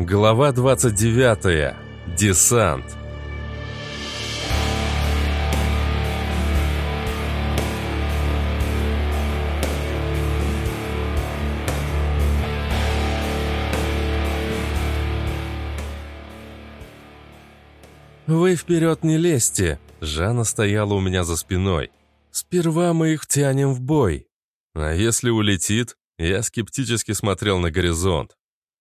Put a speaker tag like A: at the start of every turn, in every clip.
A: Глава 29. Десант. «Вы вперед не лезьте!» Жанна стояла у меня за спиной. «Сперва мы их тянем в бой!» «А если улетит?» Я скептически смотрел на горизонт.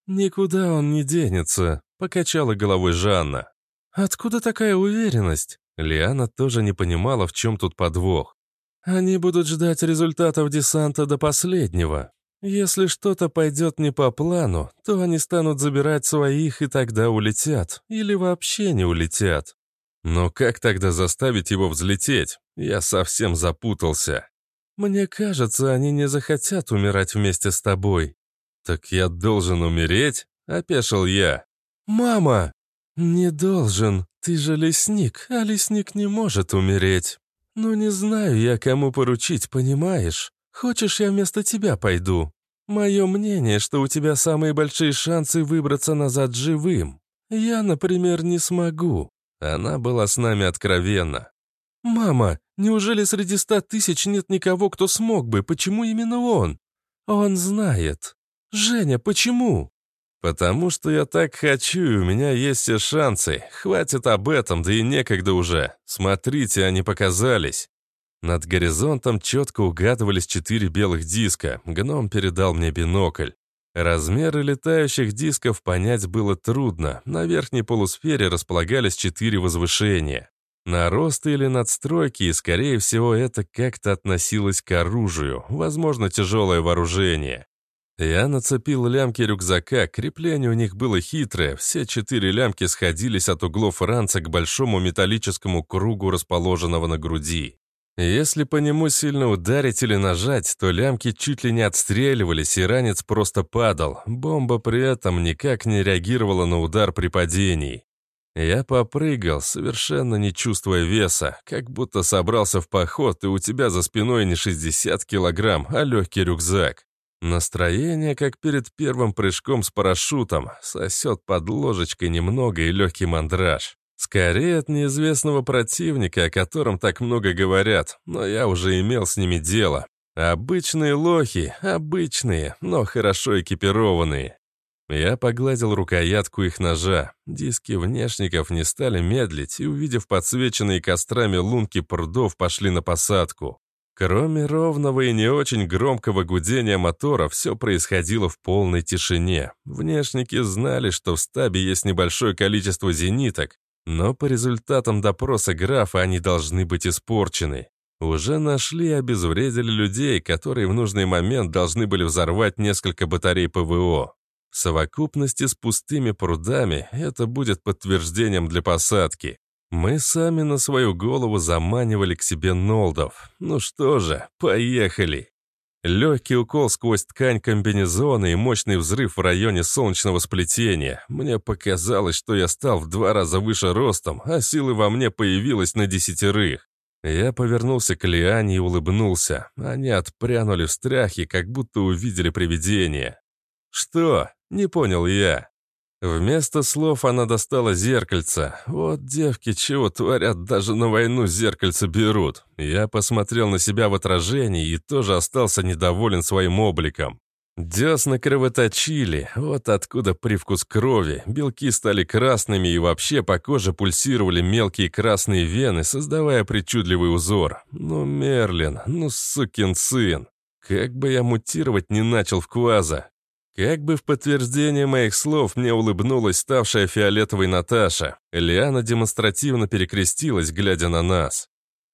A: «Никуда он не денется», — покачала головой Жанна. «Откуда такая уверенность?» Лиана тоже не понимала, в чем тут подвох. «Они будут ждать результатов десанта до последнего. Если что-то пойдет не по плану, то они станут забирать своих и тогда улетят. Или вообще не улетят. Но как тогда заставить его взлететь? Я совсем запутался. Мне кажется, они не захотят умирать вместе с тобой. «Так я должен умереть?» — опешил я. «Мама!» «Не должен. Ты же лесник, а лесник не может умереть. Ну не знаю я, кому поручить, понимаешь? Хочешь, я вместо тебя пойду? Мое мнение, что у тебя самые большие шансы выбраться назад живым. Я, например, не смогу». Она была с нами откровенна. «Мама, неужели среди ста тысяч нет никого, кто смог бы? Почему именно он?» «Он знает. «Женя, почему?» «Потому что я так хочу, и у меня есть все шансы. Хватит об этом, да и некогда уже. Смотрите, они показались». Над горизонтом четко угадывались четыре белых диска. Гном передал мне бинокль. Размеры летающих дисков понять было трудно. На верхней полусфере располагались четыре возвышения. Наросты или надстройки, и, скорее всего, это как-то относилось к оружию, возможно, тяжелое вооружение. Я нацепил лямки рюкзака, крепление у них было хитрое, все четыре лямки сходились от углов ранца к большому металлическому кругу, расположенного на груди. Если по нему сильно ударить или нажать, то лямки чуть ли не отстреливались, и ранец просто падал. Бомба при этом никак не реагировала на удар при падении. Я попрыгал, совершенно не чувствуя веса, как будто собрался в поход, и у тебя за спиной не 60 килограмм, а легкий рюкзак. Настроение, как перед первым прыжком с парашютом, сосет под ложечкой немного и легкий мандраж. Скорее от неизвестного противника, о котором так много говорят, но я уже имел с ними дело. Обычные лохи, обычные, но хорошо экипированные. Я погладил рукоятку их ножа. Диски внешников не стали медлить и, увидев подсвеченные кострами лунки прудов, пошли на посадку. Кроме ровного и не очень громкого гудения мотора, все происходило в полной тишине. Внешники знали, что в стабе есть небольшое количество зениток, но по результатам допроса графа они должны быть испорчены. Уже нашли и обезвредили людей, которые в нужный момент должны были взорвать несколько батарей ПВО. В совокупности с пустыми прудами это будет подтверждением для посадки. Мы сами на свою голову заманивали к себе нолдов. Ну что же, поехали. Легкий укол сквозь ткань комбинезона и мощный взрыв в районе солнечного сплетения. Мне показалось, что я стал в два раза выше ростом, а силы во мне появилась на десятерых. Я повернулся к Лиане и улыбнулся. Они отпрянули в страхе, как будто увидели привидение. «Что?» — не понял я. Вместо слов она достала зеркальце. Вот девки чего творят, даже на войну зеркальце берут. Я посмотрел на себя в отражении и тоже остался недоволен своим обликом. Десна кровоточили, вот откуда привкус крови. Белки стали красными и вообще по коже пульсировали мелкие красные вены, создавая причудливый узор. Ну, Мерлин, ну, сукин сын. Как бы я мутировать не начал в кваза, как бы в подтверждение моих слов мне улыбнулась ставшая фиолетовой Наташа. Лиана демонстративно перекрестилась, глядя на нас.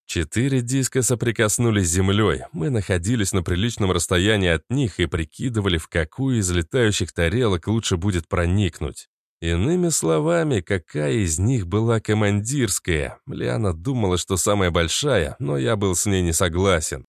A: Четыре диска соприкоснулись с землей. Мы находились на приличном расстоянии от них и прикидывали, в какую из летающих тарелок лучше будет проникнуть. Иными словами, какая из них была командирская. Лиана думала, что самая большая, но я был с ней не согласен.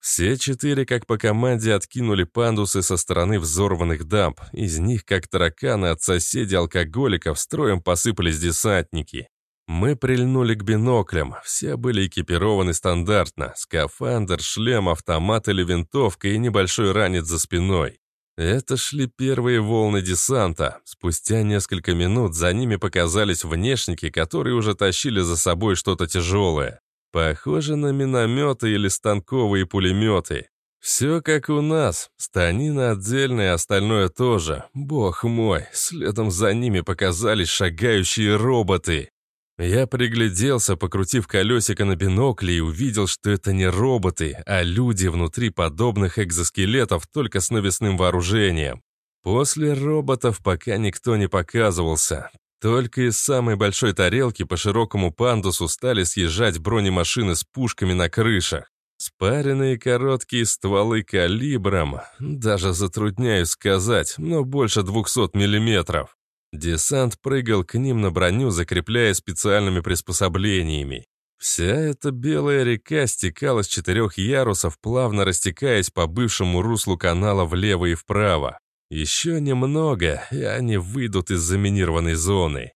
A: Все четыре, как по команде, откинули пандусы со стороны взорванных дамб. Из них, как тараканы от соседей-алкоголиков, строем посыпались десантники. Мы прильнули к биноклям. Все были экипированы стандартно. Скафандр, шлем, автомат или винтовка и небольшой ранец за спиной. Это шли первые волны десанта. Спустя несколько минут за ними показались внешники, которые уже тащили за собой что-то тяжелое. Похоже на минометы или станковые пулеметы. Все как у нас. Станина отдельная, остальное тоже. Бог мой, следом за ними показались шагающие роботы. Я пригляделся, покрутив колесико на бинокле и увидел, что это не роботы, а люди внутри подобных экзоскелетов, только с навесным вооружением. После роботов пока никто не показывался. Только из самой большой тарелки по широкому пандусу стали съезжать бронемашины с пушками на крышах. Спаренные короткие стволы калибром, даже затрудняюсь сказать, но больше 200 миллиметров. Десант прыгал к ним на броню, закрепляя специальными приспособлениями. Вся эта белая река стекала с четырех ярусов, плавно растекаясь по бывшему руслу канала влево и вправо. Еще немного, и они выйдут из заминированной зоны.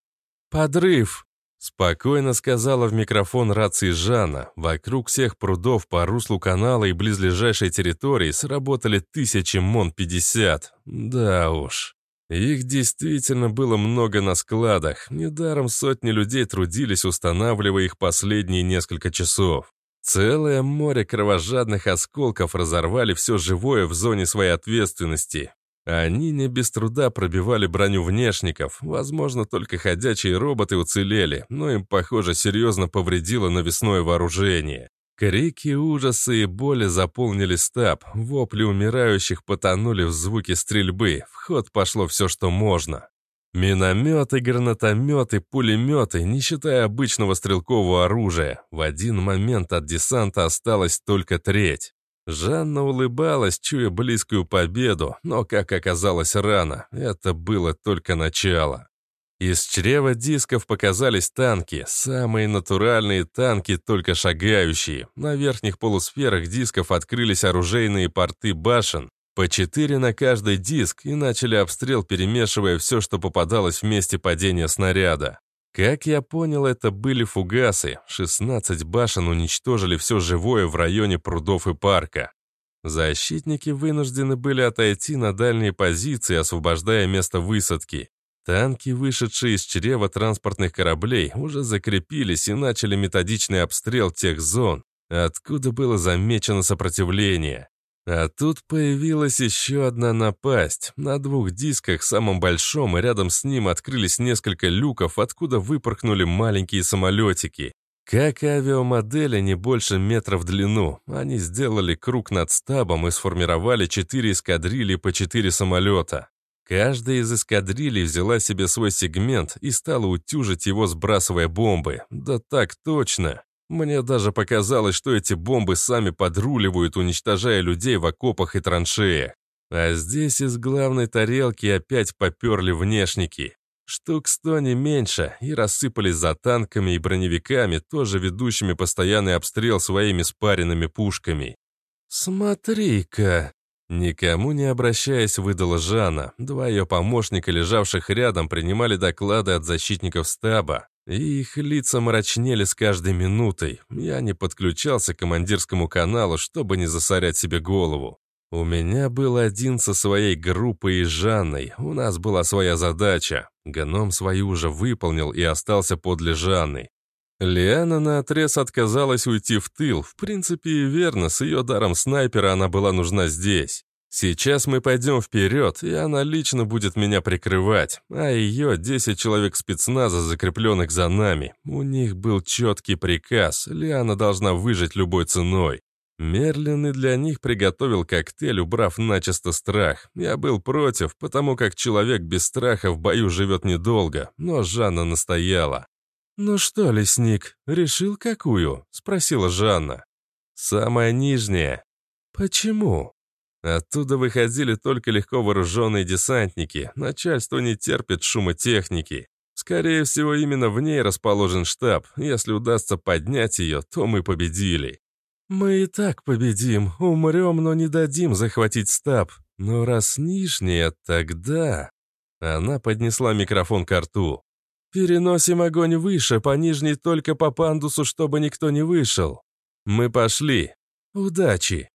A: «Подрыв!» — спокойно сказала в микрофон рации Жанна. Вокруг всех прудов по руслу канала и близлежащей территории сработали тысячи МОН-50. Да уж. Их действительно было много на складах. Недаром сотни людей трудились, устанавливая их последние несколько часов. Целое море кровожадных осколков разорвали все живое в зоне своей ответственности. Они не без труда пробивали броню внешников. Возможно, только ходячие роботы уцелели, но им, похоже, серьезно повредило навесное вооружение. Крики ужаса и боли заполнили стаб, вопли умирающих потонули в звуке стрельбы, в ход пошло все, что можно. Минометы, гранатометы, пулеметы, не считая обычного стрелкового оружия. В один момент от десанта осталась только треть. Жанна улыбалась, чуя близкую победу, но, как оказалось рано, это было только начало. Из чрева дисков показались танки, самые натуральные танки, только шагающие. На верхних полусферах дисков открылись оружейные порты башен, по четыре на каждый диск, и начали обстрел, перемешивая все, что попадалось в месте падения снаряда. Как я понял, это были фугасы. 16 башен уничтожили все живое в районе прудов и парка. Защитники вынуждены были отойти на дальние позиции, освобождая место высадки. Танки, вышедшие из чрева транспортных кораблей, уже закрепились и начали методичный обстрел тех зон, откуда было замечено сопротивление. А тут появилась еще одна напасть. На двух дисках, самом большом, и рядом с ним открылись несколько люков, откуда выпорхнули маленькие самолетики. Как авиамодели не больше метра в длину. Они сделали круг над стабом и сформировали четыре эскадрильи по четыре самолета. Каждая из эскадрилей взяла себе свой сегмент и стала утюжить его, сбрасывая бомбы. Да так точно. Мне даже показалось, что эти бомбы сами подруливают, уничтожая людей в окопах и траншеях. А здесь из главной тарелки опять поперли внешники. Штук сто не меньше, и рассыпались за танками и броневиками, тоже ведущими постоянный обстрел своими спаренными пушками. «Смотри-ка!» Никому не обращаясь, выдала Жанна. Два ее помощника, лежавших рядом, принимали доклады от защитников стаба. И их лица мрачнели с каждой минутой. Я не подключался к командирскому каналу, чтобы не засорять себе голову. У меня был один со своей группой и Жанной. У нас была своя задача. Гном свою уже выполнил и остался подле Жанны. Лиана наотрез отказалась уйти в тыл. В принципе, и верно, с ее даром снайпера она была нужна здесь. Сейчас мы пойдем вперед, и она лично будет меня прикрывать, а ее 10 человек спецназа, закрепленных за нами. У них был четкий приказ, Лиана должна выжить любой ценой. Мерлин и для них приготовил коктейль, убрав начисто страх. Я был против, потому как человек без страха в бою живет недолго, но Жанна настояла. «Ну что, лесник, решил какую?» — спросила Жанна. «Самая нижняя». «Почему?» Оттуда выходили только легко вооруженные десантники. Начальство не терпит шума техники. Скорее всего, именно в ней расположен штаб. Если удастся поднять ее, то мы победили. Мы и так победим. Умрем, но не дадим захватить стаб. Но раз нижняя, тогда... Она поднесла микрофон к рту. «Переносим огонь выше, по нижней только по пандусу, чтобы никто не вышел. Мы пошли. Удачи!»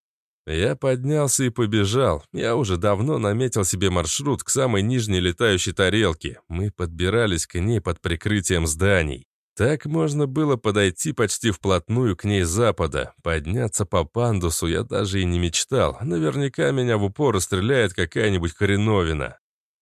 A: Я поднялся и побежал. Я уже давно наметил себе маршрут к самой нижней летающей тарелке. Мы подбирались к ней под прикрытием зданий. Так можно было подойти почти вплотную к ней запада. Подняться по пандусу я даже и не мечтал. Наверняка меня в упор стреляет какая-нибудь хреновина.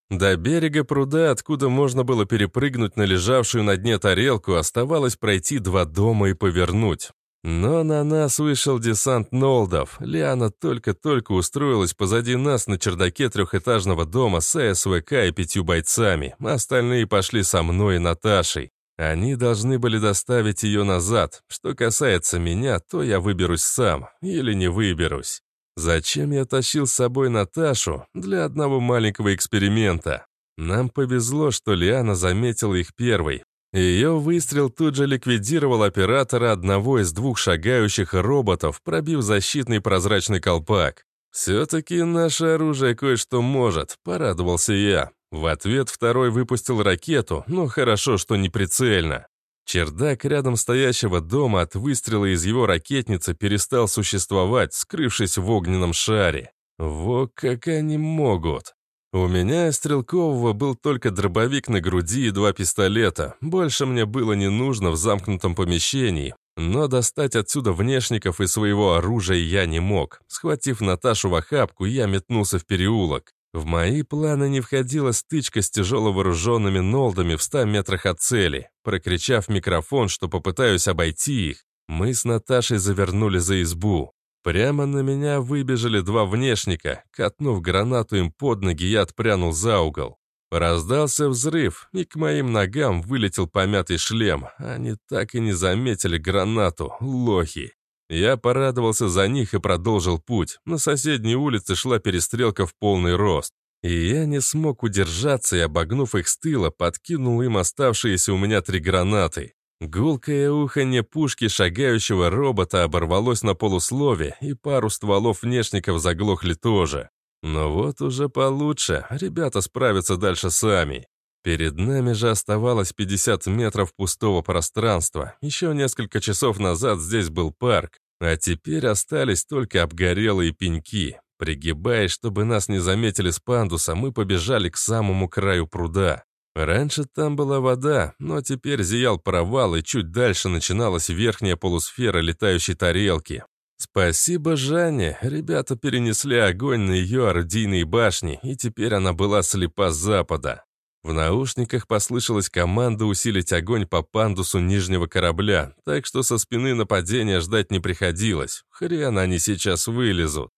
A: До берега пруда, откуда можно было перепрыгнуть на лежавшую на дне тарелку, оставалось пройти два дома и повернуть. Но на нас вышел десант Нолдов. Лиана только-только устроилась позади нас на чердаке трехэтажного дома с СВК и пятью бойцами. Остальные пошли со мной и Наташей. Они должны были доставить ее назад. Что касается меня, то я выберусь сам. Или не выберусь. Зачем я тащил с собой Наташу? Для одного маленького эксперимента. Нам повезло, что Лиана заметила их первой. Ее выстрел тут же ликвидировал оператора одного из двух шагающих роботов, пробив защитный прозрачный колпак. «Все-таки наше оружие кое-что может», — порадовался я. В ответ второй выпустил ракету, но хорошо, что не прицельно. Чердак рядом стоящего дома от выстрела из его ракетницы перестал существовать, скрывшись в огненном шаре. Во как они могут. У меня стрелкового был только дробовик на груди и два пистолета. Больше мне было не нужно в замкнутом помещении. Но достать отсюда внешников и своего оружия я не мог. Схватив Наташу в охапку, я метнулся в переулок. В мои планы не входила стычка с тяжело вооруженными нолдами в ста метрах от цели. Прокричав микрофон, что попытаюсь обойти их, мы с Наташей завернули за избу. Прямо на меня выбежали два внешника. Катнув гранату им под ноги, я отпрянул за угол. Раздался взрыв, и к моим ногам вылетел помятый шлем. Они так и не заметили гранату, лохи. Я порадовался за них и продолжил путь. На соседней улице шла перестрелка в полный рост. И я не смог удержаться и, обогнув их с тыла, подкинул им оставшиеся у меня три гранаты. Гулкое уханье пушки шагающего робота оборвалось на полуслове, и пару стволов внешников заглохли тоже. Но вот уже получше, ребята справятся дальше сами. Перед нами же оставалось 50 метров пустого пространства. Еще несколько часов назад здесь был парк, а теперь остались только обгорелые пеньки. Пригибаясь, чтобы нас не заметили с пандуса, мы побежали к самому краю пруда. Раньше там была вода, но теперь зиял провал, и чуть дальше начиналась верхняя полусфера летающей тарелки. Спасибо Жанне, ребята перенесли огонь на ее орудийные башни, и теперь она была слепа с запада. В наушниках послышалась команда усилить огонь по пандусу нижнего корабля, так что со спины нападения ждать не приходилось. Хрен они сейчас вылезут.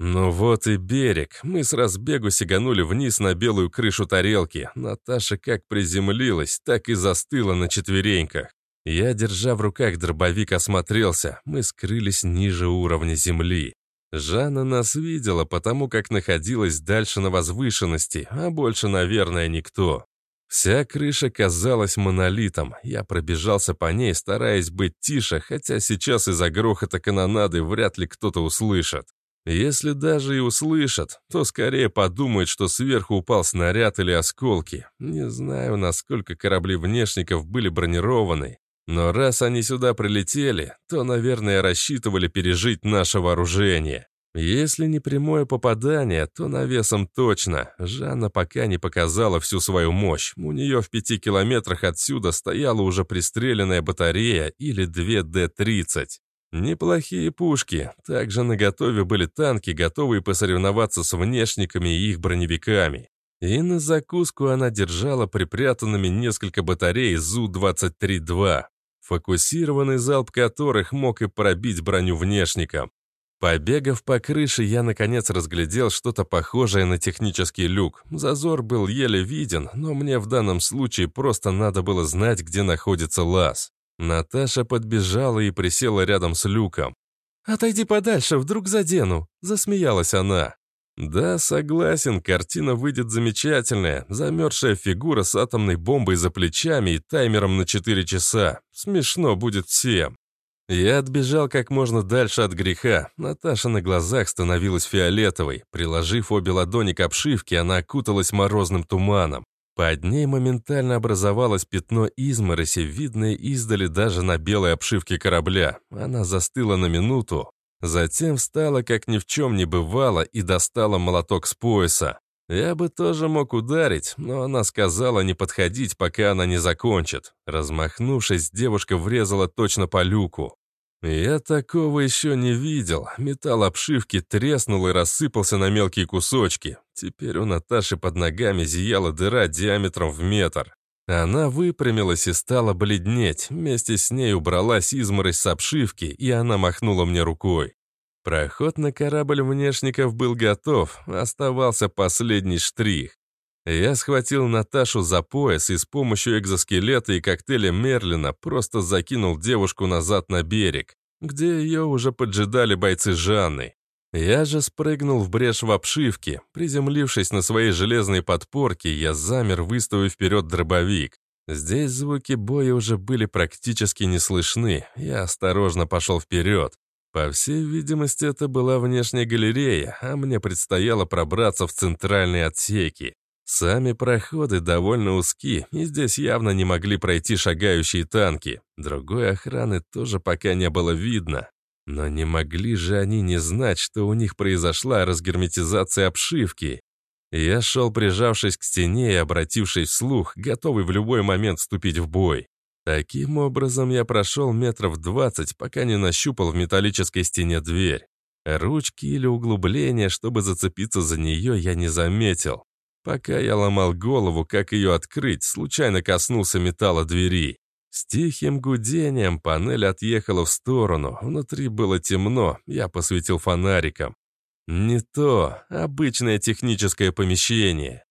A: Ну вот и берег. Мы с разбегу сиганули вниз на белую крышу тарелки. Наташа как приземлилась, так и застыла на четвереньках. Я, держа в руках дробовик, осмотрелся. Мы скрылись ниже уровня земли. Жанна нас видела, потому как находилась дальше на возвышенности, а больше, наверное, никто. Вся крыша казалась монолитом. Я пробежался по ней, стараясь быть тише, хотя сейчас из-за грохота канонады вряд ли кто-то услышит. Если даже и услышат, то скорее подумают, что сверху упал снаряд или осколки. Не знаю, насколько корабли внешников были бронированы, но раз они сюда прилетели, то, наверное, рассчитывали пережить наше вооружение. Если не прямое попадание, то навесом точно. Жанна пока не показала всю свою мощь. У нее в пяти километрах отсюда стояла уже пристреленная батарея или две Д-30. Неплохие пушки. Также на готове были танки, готовые посоревноваться с внешниками и их броневиками. И на закуску она держала припрятанными несколько батарей ЗУ-23-2 фокусированный залп которых мог и пробить броню внешникам. Побегав по крыше, я наконец разглядел что-то похожее на технический люк. Зазор был еле виден, но мне в данном случае просто надо было знать, где находится лаз. Наташа подбежала и присела рядом с люком. «Отойди подальше, вдруг задену», — засмеялась она. Да, согласен, картина выйдет замечательная. Замерзшая фигура с атомной бомбой за плечами и таймером на 4 часа. Смешно будет всем. Я отбежал как можно дальше от греха. Наташа на глазах становилась фиолетовой. Приложив обе ладони к обшивке, она окуталась морозным туманом. Под ней моментально образовалось пятно измороси, видное издали даже на белой обшивке корабля. Она застыла на минуту, Затем встала, как ни в чем не бывало, и достала молоток с пояса. Я бы тоже мог ударить, но она сказала не подходить, пока она не закончит. Размахнувшись, девушка врезала точно по люку. Я такого еще не видел. Металл обшивки треснул и рассыпался на мелкие кусочки. Теперь у Наташи под ногами зияла дыра диаметром в метр. Она выпрямилась и стала бледнеть. Вместе с ней убралась изморозь с обшивки, и она махнула мне рукой. Проход на корабль внешников был готов, оставался последний штрих. Я схватил Наташу за пояс и с помощью экзоскелета и коктейля Мерлина просто закинул девушку назад на берег, где ее уже поджидали бойцы Жанны. Я же спрыгнул в брешь в обшивке. Приземлившись на своей железной подпорке, я замер, выставив вперед дробовик. Здесь звуки боя уже были практически не слышны. Я осторожно пошел вперед. По всей видимости, это была внешняя галерея, а мне предстояло пробраться в центральные отсеки. Сами проходы довольно узки, и здесь явно не могли пройти шагающие танки. Другой охраны тоже пока не было видно. Но не могли же они не знать, что у них произошла разгерметизация обшивки. Я шел, прижавшись к стене и обратившись вслух, готовый в любой момент вступить в бой. Таким образом, я прошел метров двадцать, пока не нащупал в металлической стене дверь. Ручки или углубления, чтобы зацепиться за нее, я не заметил. Пока я ломал голову, как ее открыть, случайно коснулся металла двери. С тихим гудением панель отъехала в сторону, внутри было темно, я посветил фонариком. Не то, обычное техническое помещение.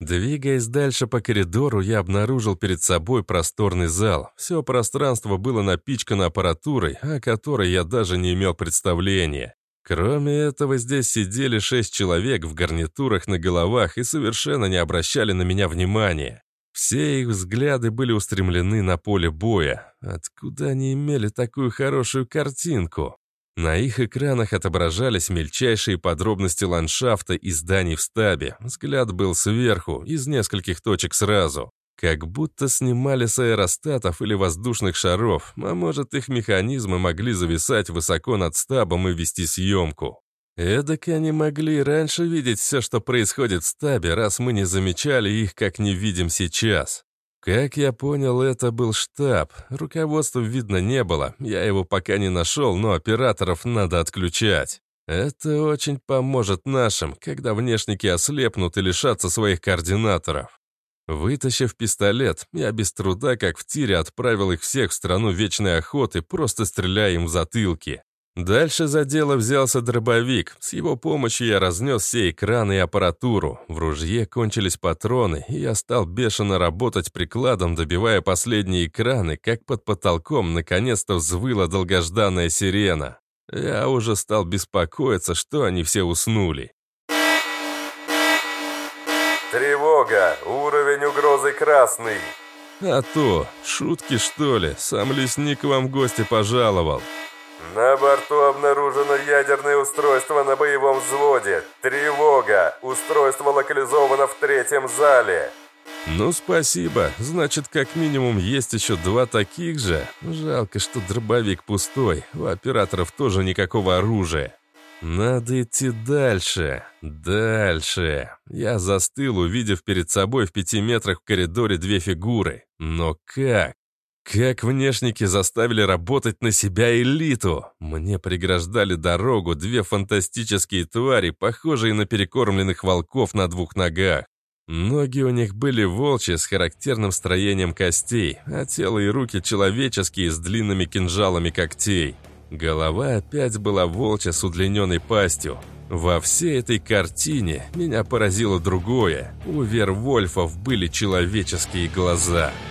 A: Двигаясь дальше по коридору, я обнаружил перед собой просторный зал. Все пространство было напичкано аппаратурой, о которой я даже не имел представления. Кроме этого, здесь сидели шесть человек в гарнитурах на головах и совершенно не обращали на меня внимания. Все их взгляды были устремлены на поле боя. Откуда они имели такую хорошую картинку? На их экранах отображались мельчайшие подробности ландшафта и зданий в стабе. Взгляд был сверху, из нескольких точек сразу. Как будто снимали с аэростатов или воздушных шаров, а может их механизмы могли зависать высоко над стабом и вести съемку. Эдак они могли раньше видеть все, что происходит в стабе, раз мы не замечали их, как не видим сейчас. Как я понял, это был штаб. Руководства видно не было. Я его пока не нашел, но операторов надо отключать. Это очень поможет нашим, когда внешники ослепнут и лишатся своих координаторов. Вытащив пистолет, я без труда, как в тире, отправил их всех в страну вечной охоты, просто стреляя им в затылки. Дальше за дело взялся дробовик. С его помощью я разнес все экраны и аппаратуру. В ружье кончились патроны, и я стал бешено работать прикладом, добивая последние экраны, как под потолком наконец-то взвыла долгожданная сирена. Я уже стал беспокоиться, что они все уснули.
B: Тревога! Уровень угрозы красный!
A: А то, шутки что ли, сам лесник вам в гости пожаловал.
B: На борту обнаружено ядерное устройство на боевом взводе. Тревога! Устройство локализовано в третьем зале.
A: Ну, спасибо. Значит, как минимум есть еще два таких же. Жалко, что дробовик пустой. У операторов тоже никакого оружия. Надо идти дальше. Дальше. Я застыл, увидев перед собой в пяти метрах в коридоре две фигуры. Но как? Как внешники заставили работать на себя элиту? Мне преграждали дорогу две фантастические твари, похожие на перекормленных волков на двух ногах. Ноги у них были волчьи с характерным строением костей, а тело и руки человеческие с длинными кинжалами когтей. Голова опять была волчья с удлиненной пастью. Во всей этой картине меня поразило другое. У Вервольфов были человеческие глаза –